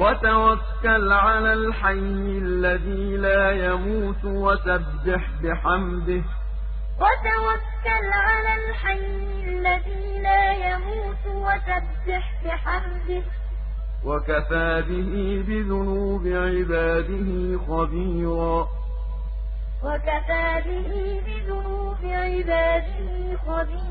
وتوكل على الحي الذي لا يموت وسبح بحمده. وتوكل على الحي الذي لا يموت وسبح بحمده. وكفى به بذنوب عباده خبيرا. وكفى به بذنوب عباده خبيرا.